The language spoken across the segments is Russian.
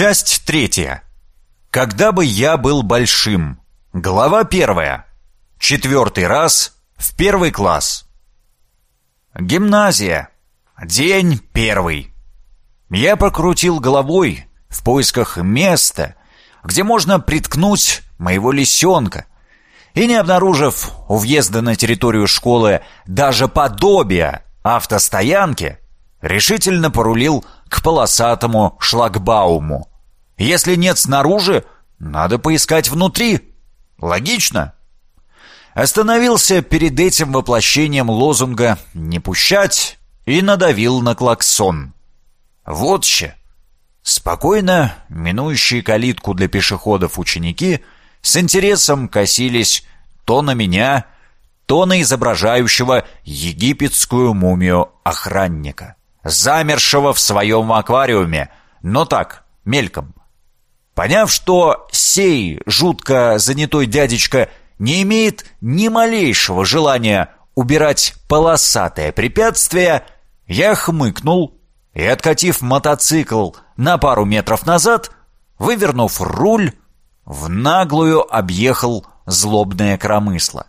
Часть третья. Когда бы я был большим. Глава первая. Четвертый раз в первый класс. Гимназия. День первый. Я прокрутил головой в поисках места, где можно приткнуть моего лисенка, и не обнаружив у въезда на территорию школы даже подобия автостоянки, решительно порулил к полосатому шлагбауму. Если нет снаружи, надо поискать внутри. Логично. Остановился перед этим воплощением лозунга «не пущать» и надавил на клаксон. Вот че. Спокойно минующие калитку для пешеходов ученики с интересом косились то на меня, то на изображающего египетскую мумию охранника, замершего в своем аквариуме, но так, мельком. Поняв, что сей жутко занятой дядечка не имеет ни малейшего желания убирать полосатое препятствие, я хмыкнул и, откатив мотоцикл на пару метров назад, вывернув руль, в наглую объехал злобное кромысло.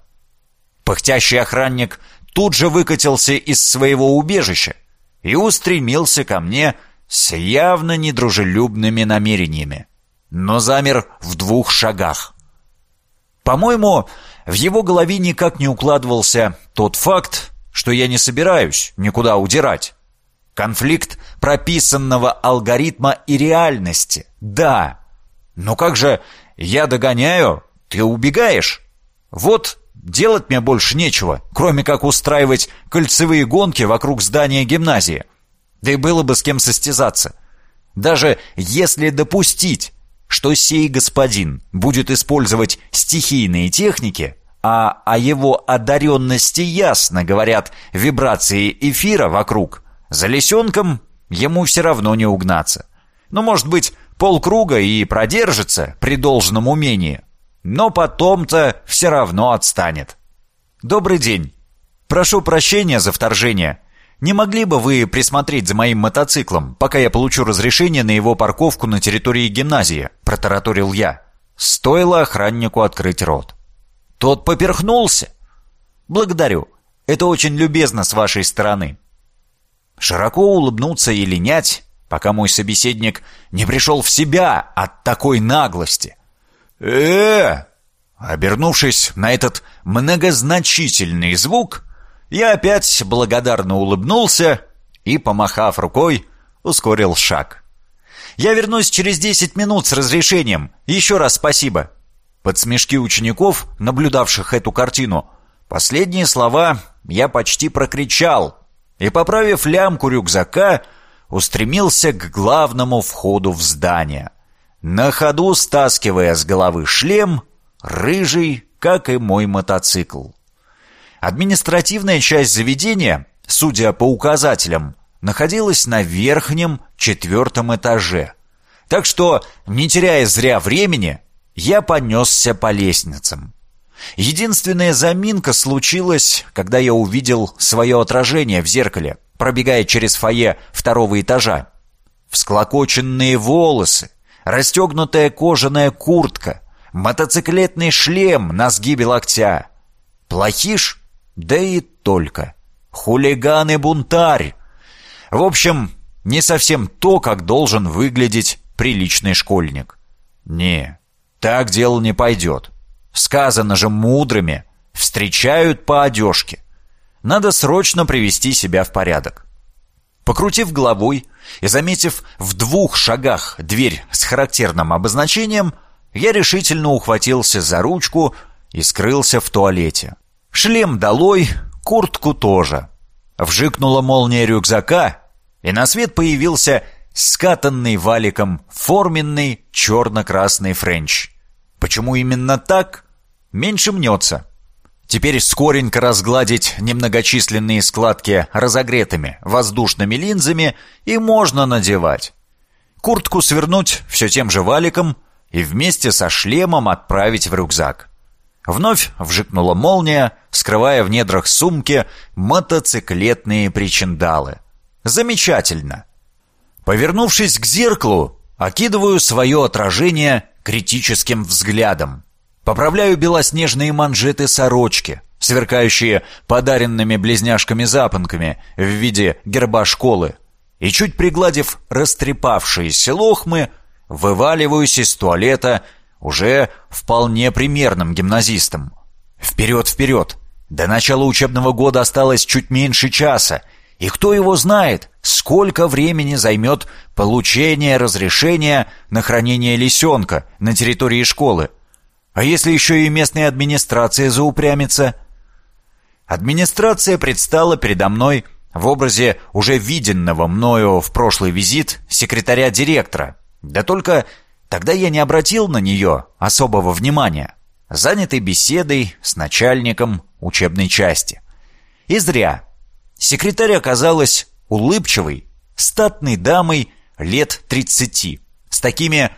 Пыхтящий охранник тут же выкатился из своего убежища и устремился ко мне с явно недружелюбными намерениями, но замер в двух шагах. По-моему, в его голове никак не укладывался тот факт, что я не собираюсь никуда удирать. Конфликт прописанного алгоритма и реальности. Да. Но как же я догоняю, ты убегаешь? Вот Делать мне больше нечего, кроме как устраивать кольцевые гонки вокруг здания гимназии. Да и было бы с кем состязаться. Даже если допустить, что сей господин будет использовать стихийные техники, а о его одаренности ясно говорят вибрации эфира вокруг, за лисенком ему все равно не угнаться. Ну, может быть, полкруга и продержится при должном умении, но потом-то все равно отстанет. Добрый день. Прошу прощения за вторжение. Не могли бы вы присмотреть за моим мотоциклом, пока я получу разрешение на его парковку на территории гимназии?» – протараторил я. Стоило охраннику открыть рот. Тот поперхнулся. «Благодарю. Это очень любезно с вашей стороны». Широко улыбнуться и линять, пока мой собеседник не пришел в себя от такой наглости э Обернувшись на этот многозначительный звук, я опять благодарно улыбнулся и, помахав рукой, ускорил шаг. «Я вернусь через десять минут с разрешением. Еще раз спасибо». Под смешки учеников, наблюдавших эту картину, последние слова я почти прокричал и, поправив лямку рюкзака, устремился к главному входу в здание на ходу стаскивая с головы шлем, рыжий, как и мой мотоцикл. Административная часть заведения, судя по указателям, находилась на верхнем четвертом этаже. Так что, не теряя зря времени, я понесся по лестницам. Единственная заминка случилась, когда я увидел свое отражение в зеркале, пробегая через фойе второго этажа. Всклокоченные волосы, расстегнутая кожаная куртка, мотоциклетный шлем на сгибе локтя. Плохиш? Да и только. Хулиган и бунтарь. В общем, не совсем то, как должен выглядеть приличный школьник. Не, так дело не пойдет. Сказано же мудрыми, встречают по одежке. Надо срочно привести себя в порядок. Покрутив головой и заметив в двух шагах дверь с характерным обозначением, я решительно ухватился за ручку и скрылся в туалете. Шлем долой, куртку тоже. Вжикнула молния рюкзака, и на свет появился скатанный валиком форменный черно-красный френч. Почему именно так? Меньше мнется. Теперь скоренько разгладить немногочисленные складки разогретыми воздушными линзами и можно надевать. Куртку свернуть все тем же валиком и вместе со шлемом отправить в рюкзак. Вновь вжикнула молния, скрывая в недрах сумки мотоциклетные причиндалы. Замечательно. Повернувшись к зеркалу, Окидываю свое отражение критическим взглядом. Поправляю белоснежные манжеты сорочки, сверкающие подаренными близняшками-запонками в виде герба школы. И чуть пригладив растрепавшиеся лохмы, вываливаюсь из туалета уже вполне примерным гимназистом. Вперед, вперед! До начала учебного года осталось чуть меньше часа, и кто его знает, сколько времени займет получение разрешения на хранение лисенка на территории школы. А если еще и местная администрация заупрямится? Администрация предстала передо мной в образе уже виденного мною в прошлый визит секретаря директора. Да только тогда я не обратил на нее особого внимания, занятый беседой с начальником учебной части. И зря. Секретарь оказалась улыбчивой, статной дамой лет тридцати, с такими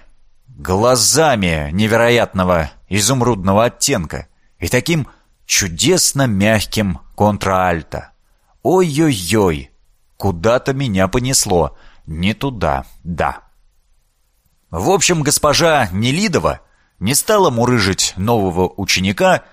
глазами невероятного изумрудного оттенка и таким чудесно мягким контральто. Ой-ой-ой, куда-то меня понесло, не туда, да. В общем, госпожа Нелидова не стала мурыжить нового ученика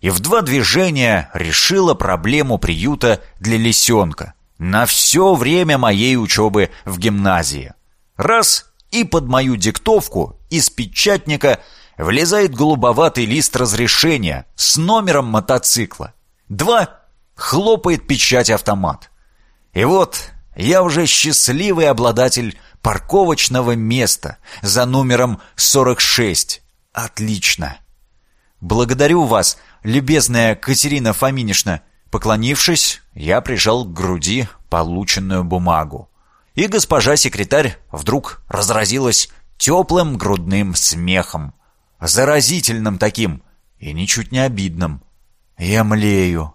и в два движения решила проблему приюта для лисенка на все время моей учебы в гимназии. Раз — и под мою диктовку из печатника влезает голубоватый лист разрешения с номером мотоцикла. Два — хлопает печать автомат. И вот я уже счастливый обладатель парковочного места за номером 46. Отлично. Благодарю вас, любезная Катерина Фоминишна. Поклонившись, я прижал к груди полученную бумагу. И госпожа секретарь вдруг разразилась теплым грудным смехом. Заразительным таким и ничуть не обидным. Я млею.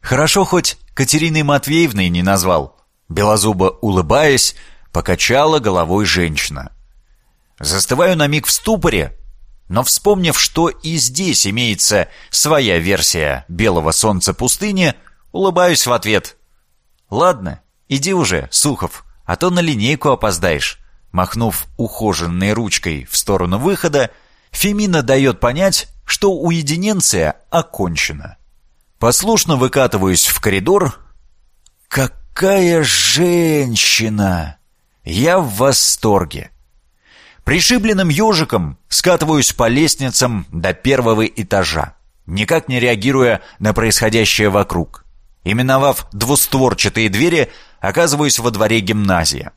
Хорошо хоть Катериной Матвеевной не назвал. Белозубо улыбаясь, Покачала головой женщина. Застываю на миг в ступоре, но вспомнив, что и здесь имеется своя версия белого солнца пустыни, улыбаюсь в ответ. «Ладно, иди уже, Сухов, а то на линейку опоздаешь». Махнув ухоженной ручкой в сторону выхода, Фемина дает понять, что уединенция окончена. Послушно выкатываюсь в коридор. «Какая женщина!» Я в восторге. Пришибленным ежиком скатываюсь по лестницам до первого этажа, никак не реагируя на происходящее вокруг. Именовав двустворчатые двери, оказываюсь во дворе гимназии.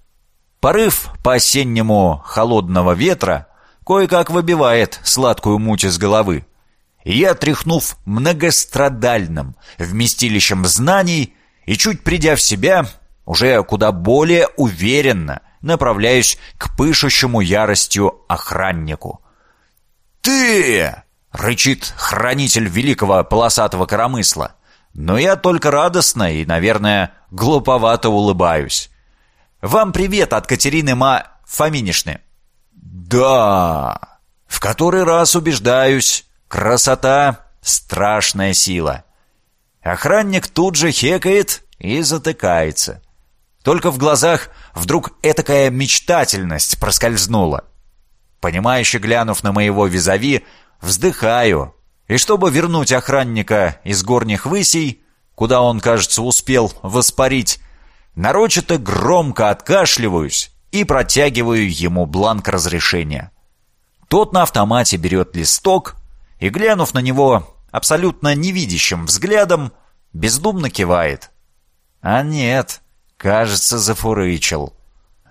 Порыв по-осеннему холодного ветра кое-как выбивает сладкую муть из головы. Я, тряхнув многострадальным вместилищем знаний и чуть придя в себя, уже куда более уверенно направляюсь к пышущему яростью охраннику. «Ты!» — рычит хранитель великого полосатого коромысла. Но я только радостно и, наверное, глуповато улыбаюсь. «Вам привет от Катерины Ма... Фоминишны». «Да!» В который раз убеждаюсь, красота — страшная сила. Охранник тут же хекает и затыкается. Только в глазах вдруг этакая мечтательность проскользнула. Понимающе глянув на моего визави, вздыхаю. И чтобы вернуть охранника из горних высей, куда он, кажется, успел воспарить, нарочито громко откашливаюсь и протягиваю ему бланк разрешения. Тот на автомате берет листок и, глянув на него абсолютно невидящим взглядом, бездумно кивает. А нет, Кажется, зафурычил.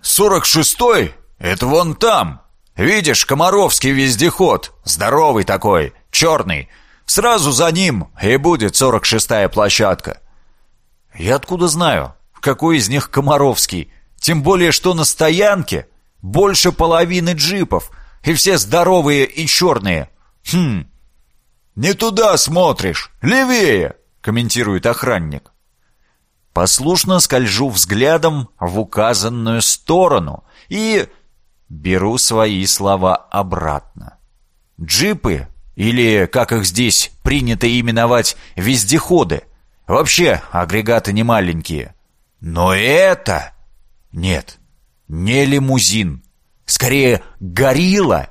«Сорок шестой? Это вон там. Видишь, Комаровский вездеход. Здоровый такой, черный. Сразу за ним и будет сорок шестая площадка». «Я откуда знаю, какой из них Комаровский? Тем более, что на стоянке больше половины джипов, и все здоровые и черные. Хм, не туда смотришь, левее!» комментирует охранник. Послушно скольжу взглядом в указанную сторону и беру свои слова обратно. Джипы, или, как их здесь принято именовать, вездеходы, вообще агрегаты не маленькие. Но это... Нет, не лимузин. скорее горилла.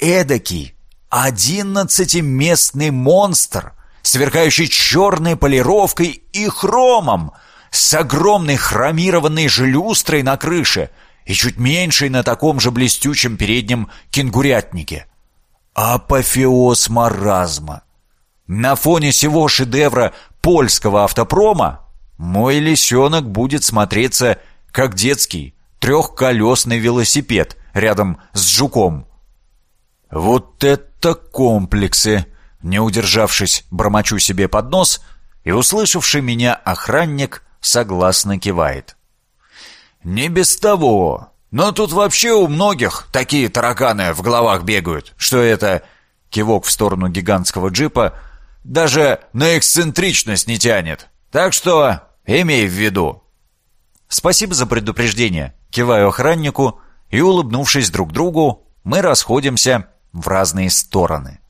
Эдакий одиннадцатиместный монстр, сверкающий черной полировкой и хромом, с огромной хромированной желюстрой на крыше и чуть меньшей на таком же блестючем переднем кенгурятнике. Апофеоз маразма. На фоне всего шедевра польского автопрома мой лисенок будет смотреться как детский трехколесный велосипед рядом с жуком. Вот это комплексы! Не удержавшись, бормочу себе под нос, и услышавший меня охранник согласно кивает. «Не без того. Но тут вообще у многих такие тараканы в головах бегают, что это...» Кивок в сторону гигантского джипа даже на эксцентричность не тянет. Так что имей в виду. Спасибо за предупреждение. Киваю охраннику и, улыбнувшись друг другу, мы расходимся в разные стороны.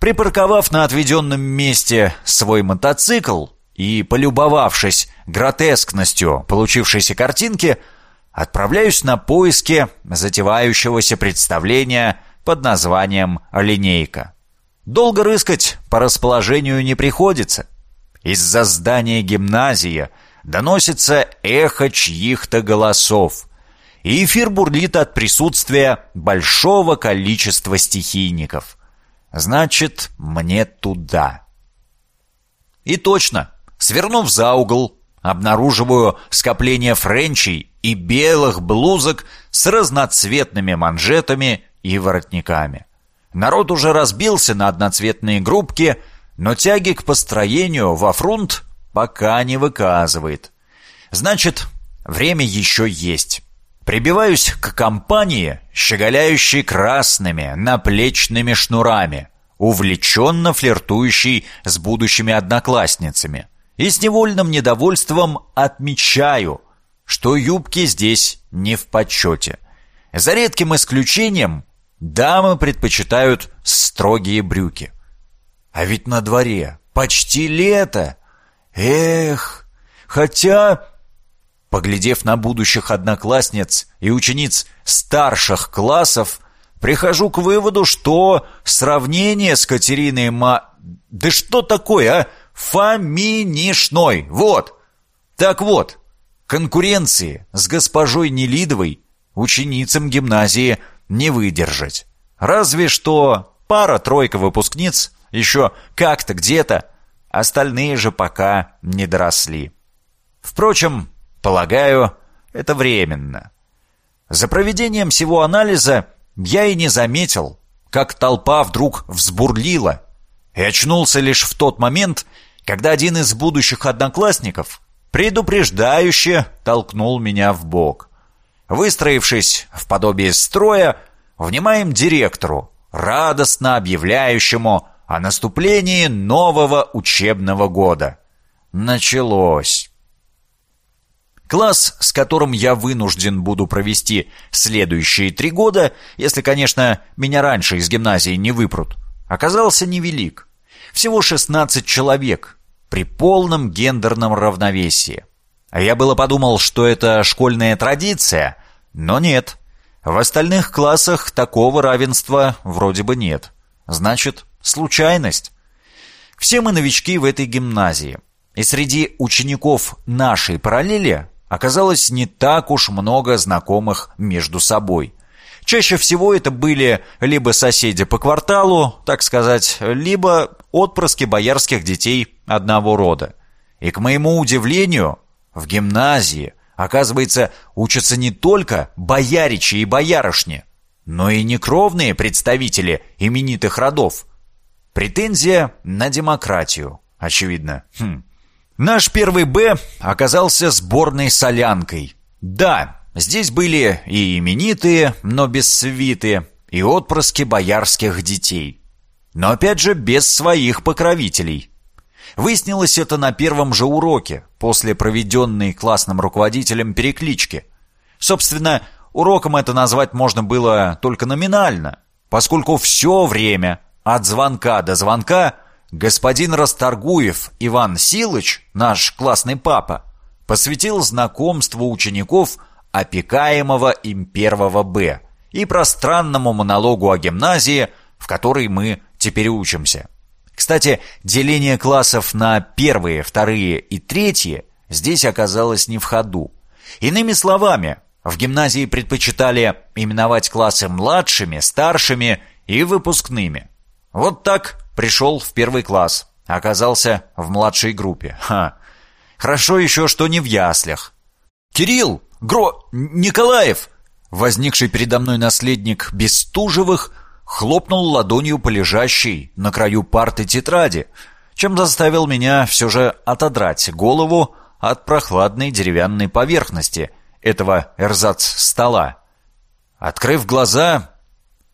Припарковав на отведенном месте свой мотоцикл и полюбовавшись гротескностью получившейся картинки, отправляюсь на поиски затевающегося представления под названием «Линейка». Долго рыскать по расположению не приходится. Из-за здания гимназии доносится эхо чьих-то голосов, и эфир бурлит от присутствия большого количества стихийников. Значит, мне туда. И точно, свернув за угол, обнаруживаю скопление френчей и белых блузок с разноцветными манжетами и воротниками. Народ уже разбился на одноцветные группки, но тяги к построению во фронт пока не выказывает. Значит, время еще есть. Прибиваюсь к компании, щеголяющей красными наплечными шнурами, увлеченно флиртующей с будущими одноклассницами. И с невольным недовольством отмечаю, что юбки здесь не в почете. За редким исключением Дамы предпочитают строгие брюки. А ведь на дворе почти лето. Эх, хотя... Поглядев на будущих одноклассниц и учениц старших классов, прихожу к выводу, что сравнение с Катериной Ма... Да что такое, а? Фаминишной. Вот. Так вот, конкуренции с госпожой Нелидовой, ученицам гимназии – не выдержать. Разве что пара-тройка выпускниц еще как-то где-то, остальные же пока не доросли. Впрочем, полагаю, это временно. За проведением всего анализа я и не заметил, как толпа вдруг взбурлила, и очнулся лишь в тот момент, когда один из будущих одноклассников предупреждающе толкнул меня в бок. Выстроившись в подобие строя, внимаем директору, радостно объявляющему о наступлении нового учебного года. Началось. Класс, с которым я вынужден буду провести следующие три года, если, конечно, меня раньше из гимназии не выпрут, оказался невелик. Всего 16 человек при полном гендерном равновесии. А я было подумал, что это школьная традиция, но нет. В остальных классах такого равенства вроде бы нет. Значит, случайность. Все мы новички в этой гимназии. И среди учеников нашей параллели оказалось не так уж много знакомых между собой. Чаще всего это были либо соседи по кварталу, так сказать, либо отпрыски боярских детей одного рода. И, к моему удивлению, в гимназии, оказывается, учатся не только бояричи и боярышни, но и некровные представители именитых родов. Претензия на демократию, очевидно. Хм. Наш первый «Б» оказался сборной солянкой. Да, здесь были и именитые, но без свиты, и отпрыски боярских детей. Но опять же без своих покровителей – Выяснилось это на первом же уроке, после проведенной классным руководителем переклички. Собственно, уроком это назвать можно было только номинально, поскольку все время, от звонка до звонка, господин Расторгуев Иван Силыч, наш классный папа, посвятил знакомству учеников опекаемого им первого Б и пространному монологу о гимназии, в которой мы теперь учимся. Кстати, деление классов на первые, вторые и третьи здесь оказалось не в ходу. Иными словами, в гимназии предпочитали именовать классы младшими, старшими и выпускными. Вот так пришел в первый класс, оказался в младшей группе. Ха. Хорошо еще, что не в яслях. «Кирилл! Гро... Николаев!» Возникший передо мной наследник Бестужевых хлопнул ладонью по лежащей на краю парты тетради, чем заставил меня все же отодрать голову от прохладной деревянной поверхности этого эрзац-стола. Открыв глаза,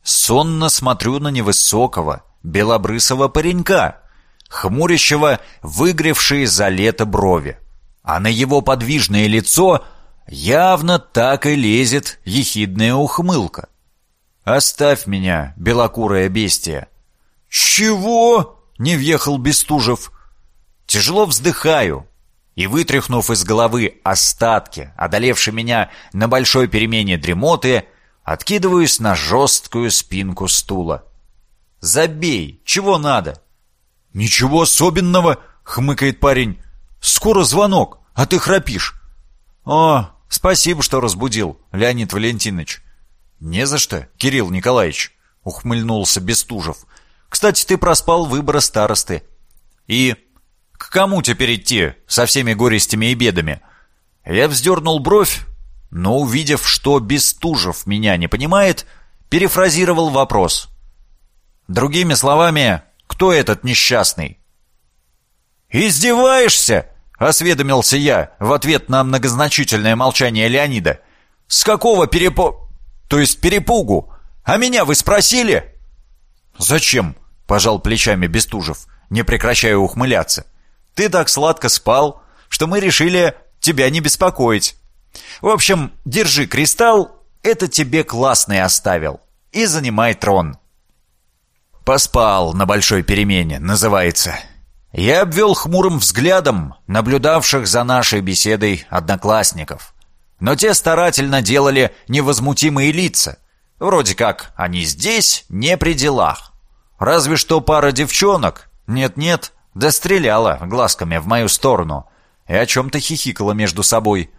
сонно смотрю на невысокого, белобрысого паренька, хмурящего выгревшие за лето брови. А на его подвижное лицо явно так и лезет ехидная ухмылка. «Оставь меня, белокурое бестие!» «Чего?» — не въехал Бестужев. Тяжело вздыхаю и, вытряхнув из головы остатки, одолевшие меня на большой перемене дремоты, откидываюсь на жесткую спинку стула. «Забей! Чего надо?» «Ничего особенного!» — хмыкает парень. «Скоро звонок, а ты храпишь». «О, спасибо, что разбудил, Леонид Валентинович». «Не за что, Кирилл Николаевич», — ухмыльнулся Бестужев. «Кстати, ты проспал выборы старосты». «И к кому теперь идти со всеми горестями и бедами?» Я вздернул бровь, но, увидев, что Бестужев меня не понимает, перефразировал вопрос. Другими словами, кто этот несчастный? «Издеваешься?» — осведомился я в ответ на многозначительное молчание Леонида. «С какого перепо... то есть перепугу? А меня вы спросили?» «Зачем?» — пожал плечами Бестужев, не прекращая ухмыляться. «Ты так сладко спал, что мы решили тебя не беспокоить. В общем, держи кристалл, это тебе классный оставил, и занимай трон». «Поспал на большой перемене», называется. Я обвел хмурым взглядом наблюдавших за нашей беседой одноклассников. Но те старательно делали невозмутимые лица. Вроде как они здесь, не при делах. Разве что пара девчонок, нет-нет, достреляла глазками в мою сторону и о чем-то хихикала между собой.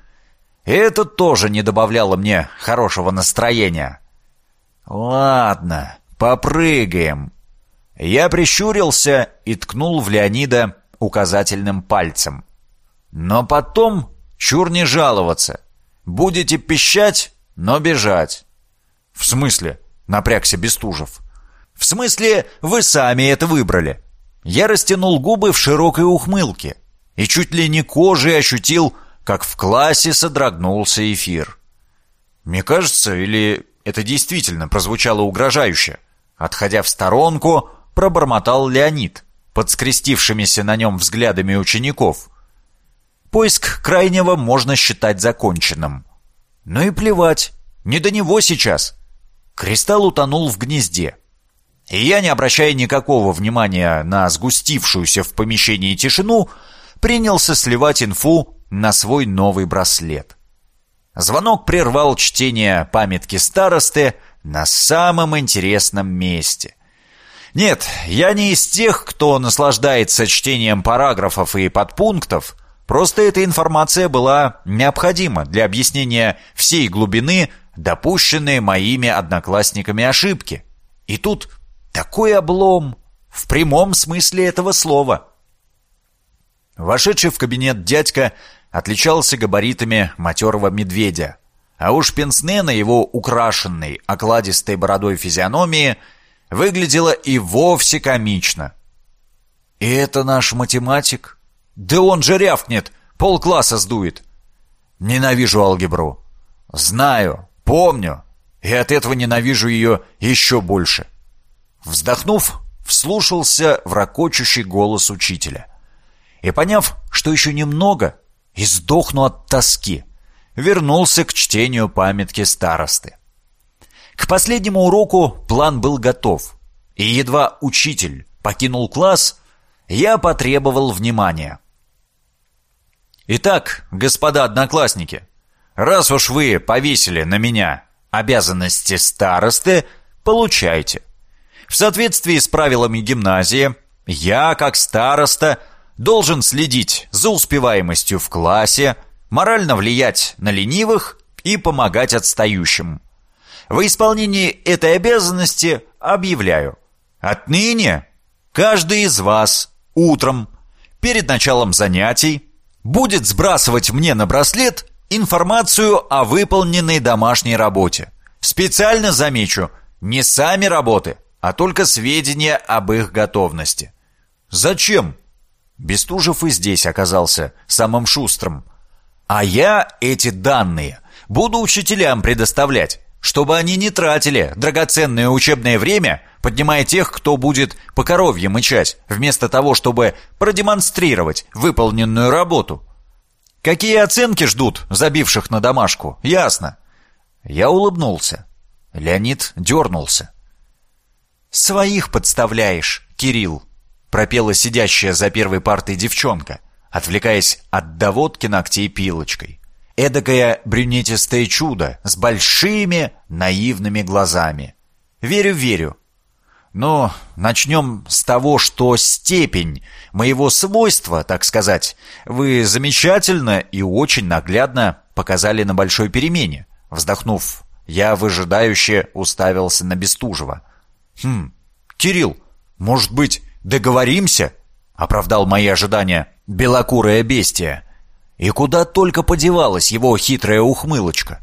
И это тоже не добавляло мне хорошего настроения. «Ладно, попрыгаем», я прищурился и ткнул в Леонида указательным пальцем. Но потом чур не жаловаться. Будете пищать, но бежать. В смысле? Напрягся Бестужев. В смысле, вы сами это выбрали. Я растянул губы в широкой ухмылке и чуть ли не кожей ощутил, как в классе содрогнулся эфир. Мне кажется, или это действительно прозвучало угрожающе? Отходя в сторонку, пробормотал Леонид, под скрестившимися на нем взглядами учеников. Поиск крайнего можно считать законченным. Ну и плевать, не до него сейчас. Кристалл утонул в гнезде. И я, не обращая никакого внимания на сгустившуюся в помещении тишину, принялся сливать инфу на свой новый браслет. Звонок прервал чтение памятки старосты на самом интересном месте — нет, я не из тех, кто наслаждается чтением параграфов и подпунктов. Просто эта информация была необходима для объяснения всей глубины допущенной моими одноклассниками ошибки. И тут такой облом в прямом смысле этого слова. Вошедший в кабинет дядька отличался габаритами матерого медведя. А уж пенсне на его украшенной окладистой бородой физиономии – выглядело и вовсе комично. «И это наш математик? Да он же рявкнет, полкласса сдует!» «Ненавижу алгебру. Знаю, помню, и от этого ненавижу ее еще больше». Вздохнув, вслушался в ракочущий голос учителя. И поняв, что еще немного, и сдохну от тоски, вернулся к чтению памятки старосты. К последнему уроку план был готов, и едва учитель покинул класс, я потребовал внимания. «Итак, господа одноклассники, раз уж вы повесили на меня обязанности старосты, получайте. В соответствии с правилами гимназии, я, как староста, должен следить за успеваемостью в классе, морально влиять на ленивых и помогать отстающим. В исполнении этой обязанности объявляю. Отныне каждый из вас утром перед началом занятий будет сбрасывать мне на браслет информацию о выполненной домашней работе. Специально замечу, не сами работы, а только сведения об их готовности. Зачем? Бестужев и здесь оказался самым шустрым. А я эти данные буду учителям предоставлять, чтобы они не тратили драгоценное учебное время, поднимая тех, кто будет по коровье мычать, вместо того, чтобы продемонстрировать выполненную работу. Какие оценки ждут забивших на домашку? Ясно. Я улыбнулся. Леонид дернулся. «Своих подставляешь, Кирилл», пропела сидящая за первой партой девчонка, отвлекаясь от доводки ногтей пилочкой. Эдакое брюнетистое чудо с большими наивными глазами. Верю, верю. Но начнем с того, что степень моего свойства, так сказать, вы замечательно и очень наглядно показали на большой перемене. Вздохнув, я выжидающе уставился на Бестужева. «Хм, Кирилл, может быть, договоримся?» — оправдал мои ожидания белокурое бестия. И куда только подевалась его хитрая ухмылочка.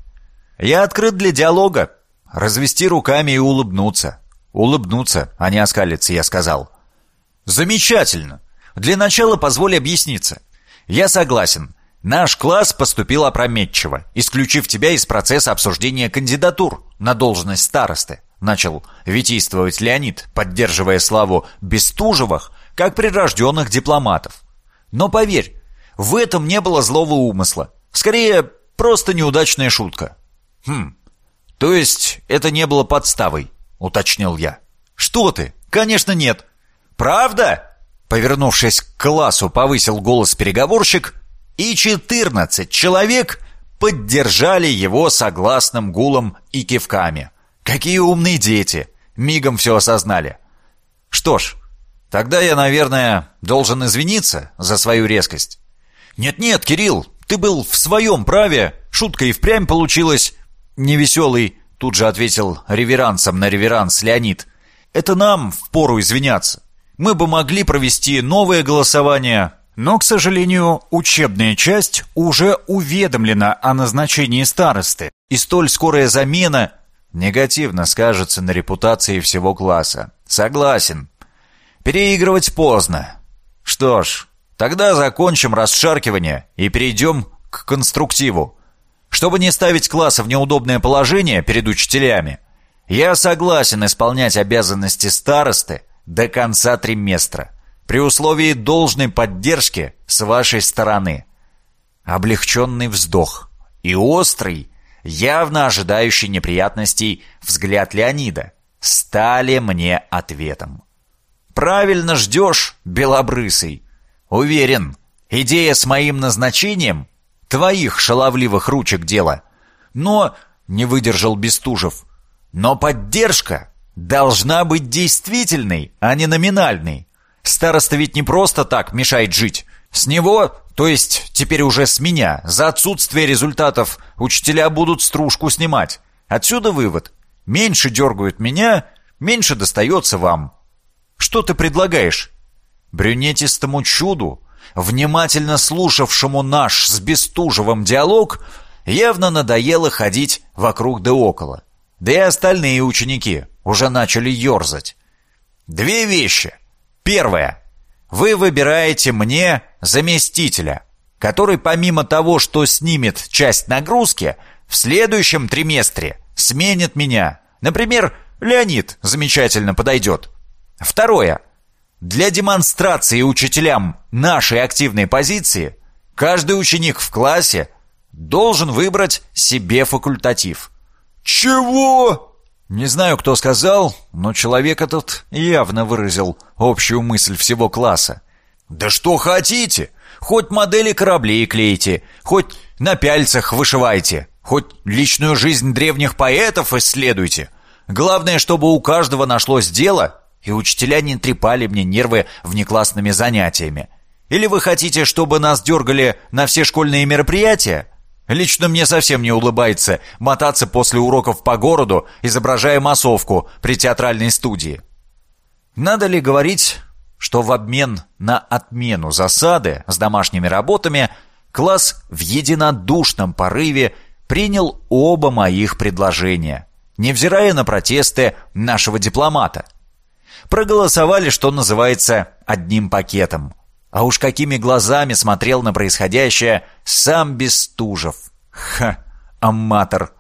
Я открыт для диалога. Развести руками и улыбнуться. Улыбнуться, а не оскалиться, я сказал. Замечательно. Для начала позволь объясниться. Я согласен. Наш класс поступил опрометчиво, исключив тебя из процесса обсуждения кандидатур на должность старосты. Начал витийствовать Леонид, поддерживая славу Бестужевых, как прирожденных дипломатов. Но поверь, в этом не было злого умысла. Скорее, просто неудачная шутка. Хм, то есть это не было подставой, уточнил я. Что ты? Конечно, нет. Правда? Повернувшись к классу, повысил голос переговорщик, и четырнадцать человек поддержали его согласным гулом и кивками. Какие умные дети! Мигом все осознали. Что ж, тогда я, наверное, должен извиниться за свою резкость. «Нет-нет, Кирилл, ты был в своем праве. Шутка и впрямь получилась. Невеселый, тут же ответил реверансом на реверанс Леонид. Это нам впору извиняться. Мы бы могли провести новое голосование, но, к сожалению, учебная часть уже уведомлена о назначении старосты, и столь скорая замена негативно скажется на репутации всего класса. Согласен. Переигрывать поздно. Что ж, Тогда закончим расшаркивание и перейдем к конструктиву. Чтобы не ставить класса в неудобное положение перед учителями, я согласен исполнять обязанности старосты до конца триместра, при условии должной поддержки с вашей стороны. Облегченный вздох и острый, явно ожидающий неприятностей взгляд Леонида стали мне ответом. «Правильно ждешь, белобрысый!» Уверен, идея с моим назначением — твоих шаловливых ручек дело. Но, — не выдержал Бестужев, — но поддержка должна быть действительной, а не номинальной. Староста ведь не просто так мешает жить. С него, то есть теперь уже с меня, за отсутствие результатов учителя будут стружку снимать. Отсюда вывод. Меньше дергают меня, меньше достается вам. Что ты предлагаешь? Брюнетистому чуду, внимательно слушавшему наш с Бестужевым диалог, явно надоело ходить вокруг да около. Да и остальные ученики уже начали ерзать. Две вещи. Первое. Вы выбираете мне заместителя, который помимо того, что снимет часть нагрузки, в следующем триместре сменит меня. Например, Леонид замечательно подойдет. Второе. Для демонстрации учителям нашей активной позиции каждый ученик в классе должен выбрать себе факультатив. «Чего?» Не знаю, кто сказал, но человек этот явно выразил общую мысль всего класса. «Да что хотите! Хоть модели кораблей клейте, хоть на пяльцах вышивайте!» Хоть личную жизнь древних поэтов исследуйте. Главное, чтобы у каждого нашлось дело, и учителя не трепали мне нервы внеклассными занятиями. Или вы хотите, чтобы нас дергали на все школьные мероприятия? Лично мне совсем не улыбается мотаться после уроков по городу, изображая массовку при театральной студии. Надо ли говорить, что в обмен на отмену засады с домашними работами класс в единодушном порыве принял оба моих предложения, невзирая на протесты нашего дипломата. Проголосовали, что называется, одним пакетом – а уж какими глазами смотрел на происходящее сам Бестужев. Ха, аматор.